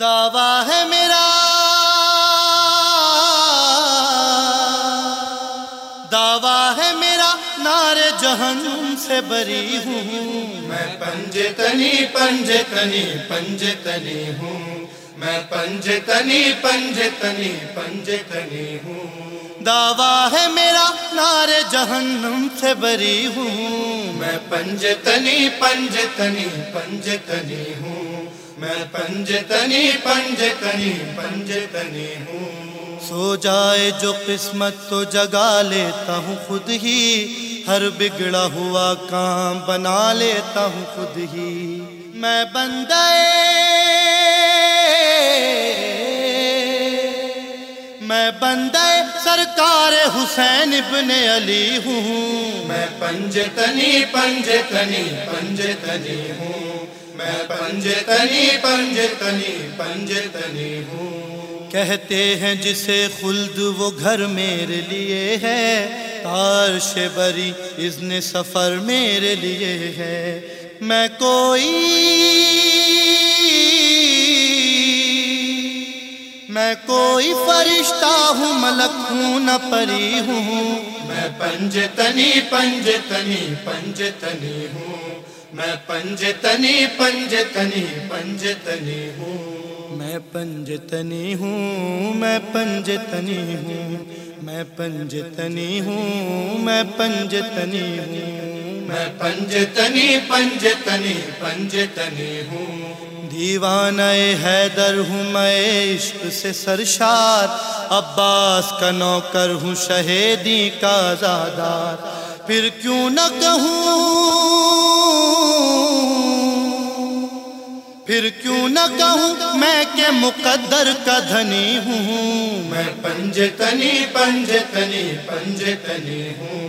دعویٰ ہے میرا۔ دعویٰ ہے میرا نار جہنم سے بری ہوں۔ میں پنج تنی پنج تنی پنج تنی ہوں۔ میں پنج تنی پنج تنی پنج تنی ہوں۔ دعویٰ ہے میرا نار جہنم سے بری ہوں۔ میں پنج تنی پنج تنی پنج تنی ہوں۔ میں پنج تنی پنج تنی پنج تنی ہوں۔ سو جائے جو قسمت تو جگا لیتا ہوں خود ہی ہر بگڑا ہوا کام بنا لیتا ہوں خود ہی۔ میں بندے میں بندے سرکار حسین ابن علی ہوں۔ میں پنج تنی پنج تنی پنج تنی ہوں۔ میں پنج تنی پنج تنی پنج تنی ہوں۔ کہتے ہیں جسے خلد وہ گھر میرے لیے ہے تارش بری اذن سفر میرے لیے ہے۔ میں کوئی میں کوئی فرشتہ ہوں ملک ہوں نہ پری ہوں۔ میں پنج تنی پنج تنی پنج تنی ہوں۔ میں پنج تنی پنج تنی پنج تنی ہوں۔ میں پنج تنی ہوں میں پنج تنی ہوں۔ میں پنج تنی ہوں میں پنج تنی ہوں۔ میں پنج تنی پنج تنی پنج تنی ہوں۔ دیوانہ حیدر ہوں میں عشق سے سرشار۔ عباس کا نوکر ہوں شہیدی کا زادار۔ پھر کیوں نہ کہوں پھر کیوں نہ کہوں میں کہ مقدر کا دھنی ہوں۔ میں پنج تنی پنج تنی پنج تنی ہوں۔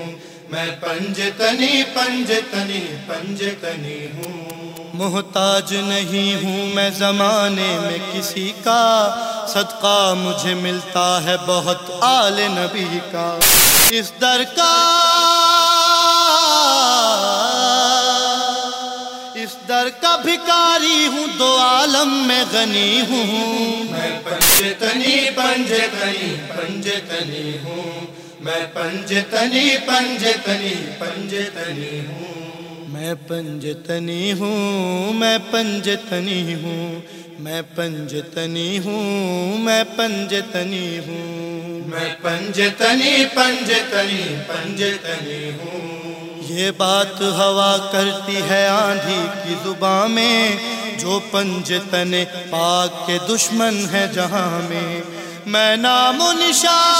میں پنج تنی پنج تنی پنج تنی ہوں۔ محتاج نہیں ہوں میں زمانے میں کسی کا۔ صدقہ مجھے ملتا ہے بہت آل نبی کا۔ اس در کا در کا بھکاری ہوں دو عالم میں غنی ہوں۔ میں پنج تنی پنج تنی پنج تنی ہوں۔ میں پنج تنی پنج تنی پنج تنی ہوں۔ میں پنج تنی ہوں میں پنج تنی ہوں۔ میں پنج تنی ہوں میں پنج تنی ہوں۔ میں پنج تنی پنج تنی پنج تنی ہوں۔ یہ بات ہوا کرتی ہے آندھی کی زباں میں، جو پنجتن پاک کے دشمن ہے جہاں میں۔ میں نام و نشان